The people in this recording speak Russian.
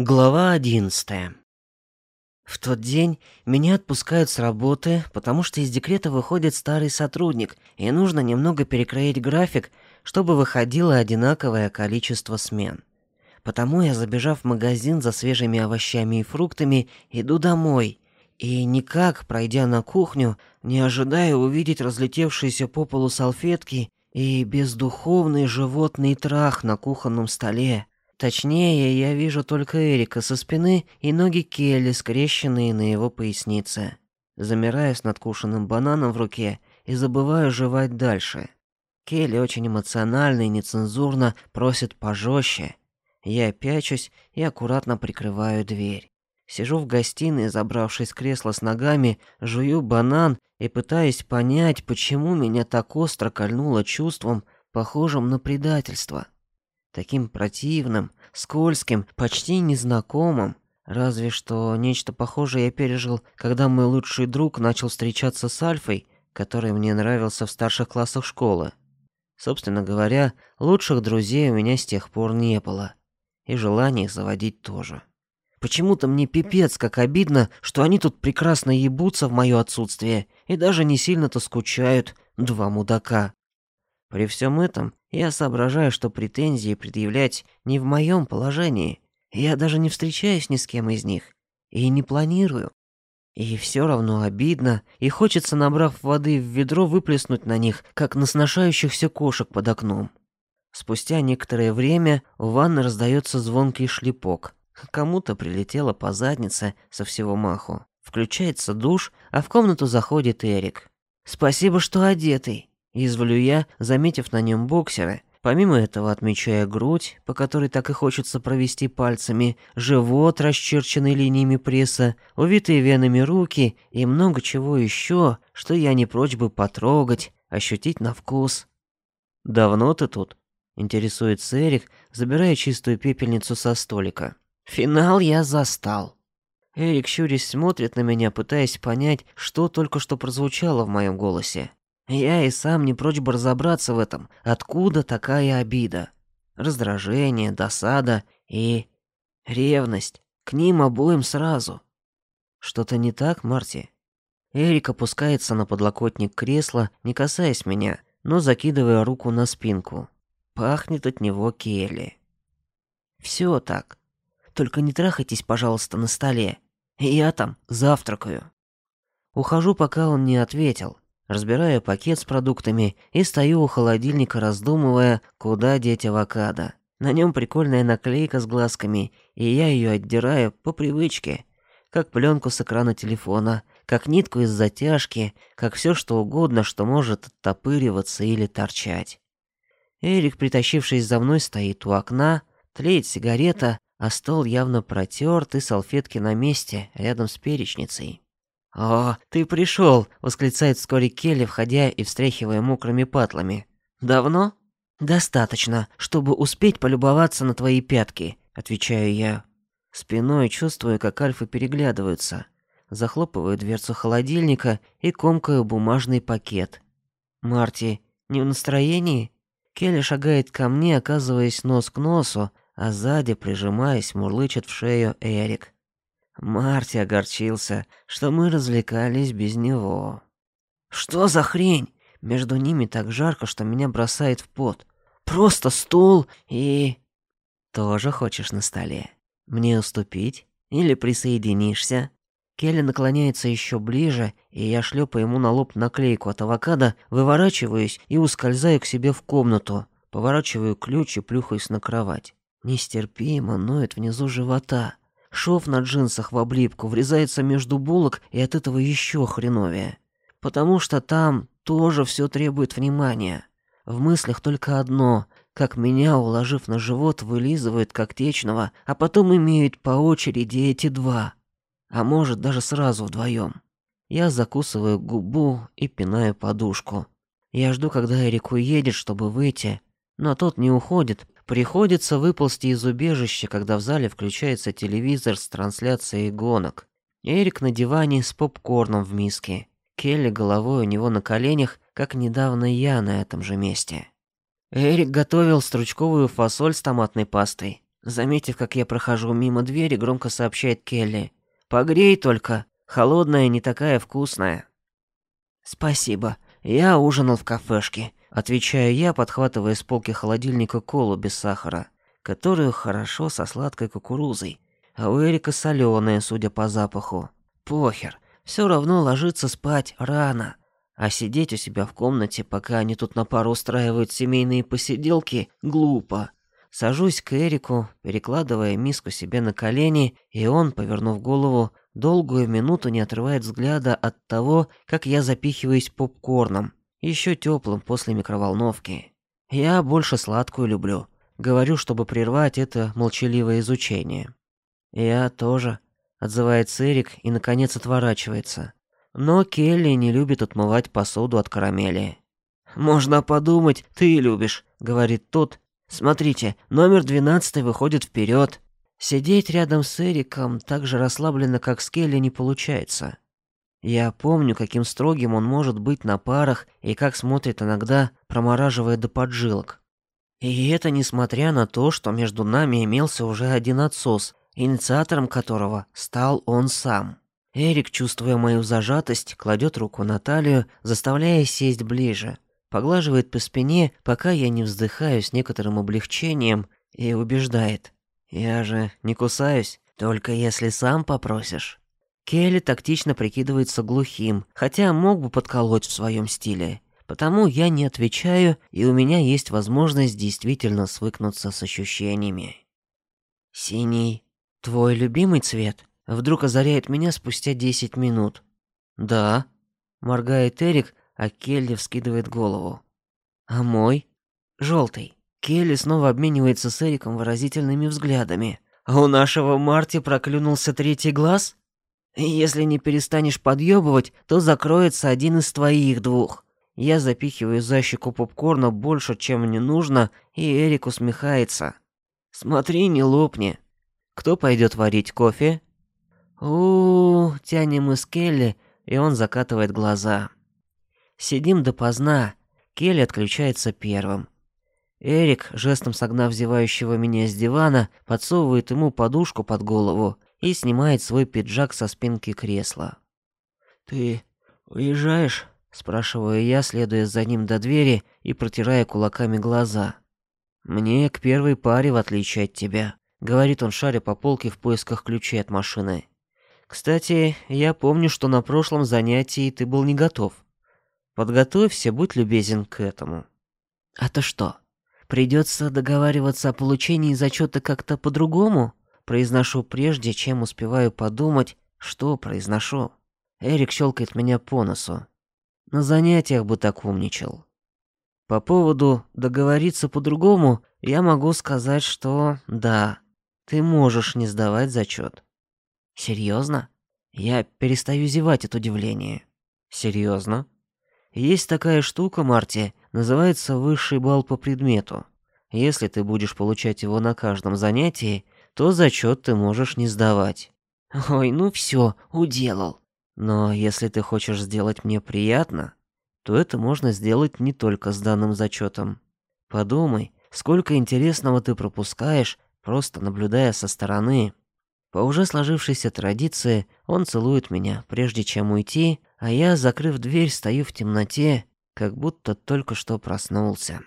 Глава одиннадцатая. В тот день меня отпускают с работы, потому что из декрета выходит старый сотрудник, и нужно немного перекроить график, чтобы выходило одинаковое количество смен. Потому я, забежав в магазин за свежими овощами и фруктами, иду домой. И никак, пройдя на кухню, не ожидая увидеть разлетевшиеся по полу салфетки и бездуховный животный трах на кухонном столе. Точнее, я вижу только Эрика со спины и ноги Келли, скрещенные на его пояснице. Замираю с надкушенным бананом в руке и забываю жевать дальше. Келли очень эмоционально и нецензурно просит пожестче. Я пячусь и аккуратно прикрываю дверь. Сижу в гостиной, забравшись в кресло с ногами, жую банан и пытаюсь понять, почему меня так остро кольнуло чувством, похожим на предательство таким противным, скользким, почти незнакомым. Разве что нечто похожее я пережил, когда мой лучший друг начал встречаться с Альфой, который мне нравился в старших классах школы. Собственно говоря, лучших друзей у меня с тех пор не было. И желания их заводить тоже. Почему-то мне пипец как обидно, что они тут прекрасно ебутся в моё отсутствие и даже не сильно-то скучают, два мудака. При всем этом я соображаю, что претензии предъявлять не в моем положении. Я даже не встречаюсь ни с кем из них. И не планирую. И все равно обидно, и хочется, набрав воды в ведро, выплеснуть на них, как на сношающихся кошек под окном. Спустя некоторое время в ванной раздается звонкий шлепок. Кому-то прилетело по заднице со всего маху. Включается душ, а в комнату заходит Эрик. «Спасибо, что одетый», Изволю я, заметив на нем боксеры, помимо этого отмечая грудь, по которой так и хочется провести пальцами, живот, расчерченный линиями пресса, увитые венами руки и много чего еще, что я не прочь бы потрогать, ощутить на вкус. «Давно ты тут?» — интересуется Эрик, забирая чистую пепельницу со столика. «Финал я застал». Эрик щурясь смотрит на меня, пытаясь понять, что только что прозвучало в моем голосе. Я и сам не прочь бы разобраться в этом, откуда такая обида. Раздражение, досада и... ревность. К ним обоим сразу. Что-то не так, Марти? Эрик опускается на подлокотник кресла, не касаясь меня, но закидывая руку на спинку. Пахнет от него Келли. Все так. Только не трахайтесь, пожалуйста, на столе. Я там завтракаю. Ухожу, пока он не ответил, разбирая пакет с продуктами и стою у холодильника, раздумывая, куда деть авокадо. На нем прикольная наклейка с глазками, и я ее отдираю по привычке, как пленку с экрана телефона, как нитку из затяжки, как все что угодно, что может оттопыриваться или торчать. Эрик, притащившись за мной, стоит у окна, тлеет сигарета, а стол явно протерт и салфетки на месте, рядом с перечницей. «О, ты пришел!» — восклицает вскоре Келли, входя и встряхивая мокрыми патлами. «Давно?» «Достаточно, чтобы успеть полюбоваться на твои пятки», — отвечаю я. Спиной чувствую, как альфы переглядываются. Захлопываю дверцу холодильника и комкаю бумажный пакет. «Марти, не в настроении?» Келли шагает ко мне, оказываясь нос к носу, а сзади, прижимаясь, мурлычет в шею Эрик. Марти огорчился, что мы развлекались без него. Что за хрень? Между ними так жарко, что меня бросает в пот. Просто стул и... Тоже хочешь на столе? Мне уступить? Или присоединишься? Келли наклоняется еще ближе, и я шлепаю ему на лоб наклейку от авокадо, выворачиваюсь и ускользаю к себе в комнату, поворачиваю ключ и плюхаюсь на кровать. Нестерпимо ноет внизу живота. Шов на джинсах в облипку врезается между булок, и от этого еще хреновее. Потому что там тоже все требует внимания. В мыслях только одно — как меня, уложив на живот, вылизывают как течного, а потом имеют по очереди эти два. А может, даже сразу вдвоем. Я закусываю губу и пинаю подушку. Я жду, когда Эрик уедет, чтобы выйти, но тот не уходит, Приходится выползти из убежища, когда в зале включается телевизор с трансляцией гонок. Эрик на диване с попкорном в миске. Келли головой у него на коленях, как недавно я на этом же месте. Эрик готовил стручковую фасоль с томатной пастой. Заметив, как я прохожу мимо двери, громко сообщает Келли. «Погрей только. Холодная не такая вкусная». «Спасибо. Я ужинал в кафешке», — отвечаю я, подхватывая с полки холодильника колу без сахара, которую хорошо со сладкой кукурузой, а у Эрика соленая, судя по запаху. Похер, все равно ложиться спать рано. А сидеть у себя в комнате, пока они тут на пару устраивают семейные посиделки, глупо. Сажусь к Эрику, перекладывая миску себе на колени, и он, повернув голову, долгую минуту не отрывает взгляда от того, как я запихиваюсь попкорном, еще теплым после микроволновки. Я больше сладкую люблю. Говорю, чтобы прервать это молчаливое изучение. Я тоже, отзывается Эрик и наконец отворачивается. Но Келли не любит отмывать посуду от карамели. «Можно подумать, ты любишь», — говорит тот. «Смотрите, номер двенадцатый выходит вперед. Сидеть рядом с Эриком так же расслабленно, как с Келли, не получается. Я помню, каким строгим он может быть на парах и как смотрит иногда, промораживая до поджилок. И это несмотря на то, что между нами имелся уже один отсос, инициатором которого стал он сам. Эрик, чувствуя мою зажатость, кладет руку на талию, заставляя сесть ближе, поглаживает по спине, пока я не вздыхаю с некоторым облегчением, и убеждает. «Я же не кусаюсь, только если сам попросишь». Келли тактично прикидывается глухим, хотя мог бы подколоть в своем стиле. Потому я не отвечаю, и у меня есть возможность действительно свыкнуться с ощущениями. Синий. Твой любимый цвет? Вдруг озаряет меня спустя десять минут. Да. Моргает Эрик, а Келли вскидывает голову. А мой? Желтый. Келли снова обменивается с Эриком выразительными взглядами. А у нашего Марти проклюнулся третий глаз? Если не перестанешь подъебывать, то закроется один из твоих двух. Я запихиваю за щеку попкорна больше, чем мне нужно, и Эрик усмехается. Смотри, не лопни. Кто пойдет варить кофе? У, -у, -у тянем с Келли, и он закатывает глаза. Сидим допоздна. Келли отключается первым. Эрик, жестом согнав зевающего меня с дивана, подсовывает ему подушку под голову и снимает свой пиджак со спинки кресла. «Ты уезжаешь?» — спрашиваю я, следуя за ним до двери и протирая кулаками глаза. «Мне к первой паре, в отличие от тебя», — говорит он, шаря по полке в поисках ключей от машины. «Кстати, я помню, что на прошлом занятии ты был не готов. Подготовься, будь любезен к этому». «А то что, придется договариваться о получении зачета как-то по-другому?» Произношу прежде, чем успеваю подумать, что произношу. Эрик щелкает меня по носу. На занятиях бы так умничал. По поводу договориться по-другому, я могу сказать, что да, ты можешь не сдавать зачет. Серьезно? Я перестаю зевать от удивления. Серьезно? Есть такая штука, Марти, называется высший балл по предмету. Если ты будешь получать его на каждом занятии, то зачет ты можешь не сдавать. Ой, ну все, уделал. Но если ты хочешь сделать мне приятно, то это можно сделать не только с данным зачетом. Подумай, сколько интересного ты пропускаешь, просто наблюдая со стороны. По уже сложившейся традиции он целует меня, прежде чем уйти, а я, закрыв дверь, стою в темноте, как будто только что проснулся.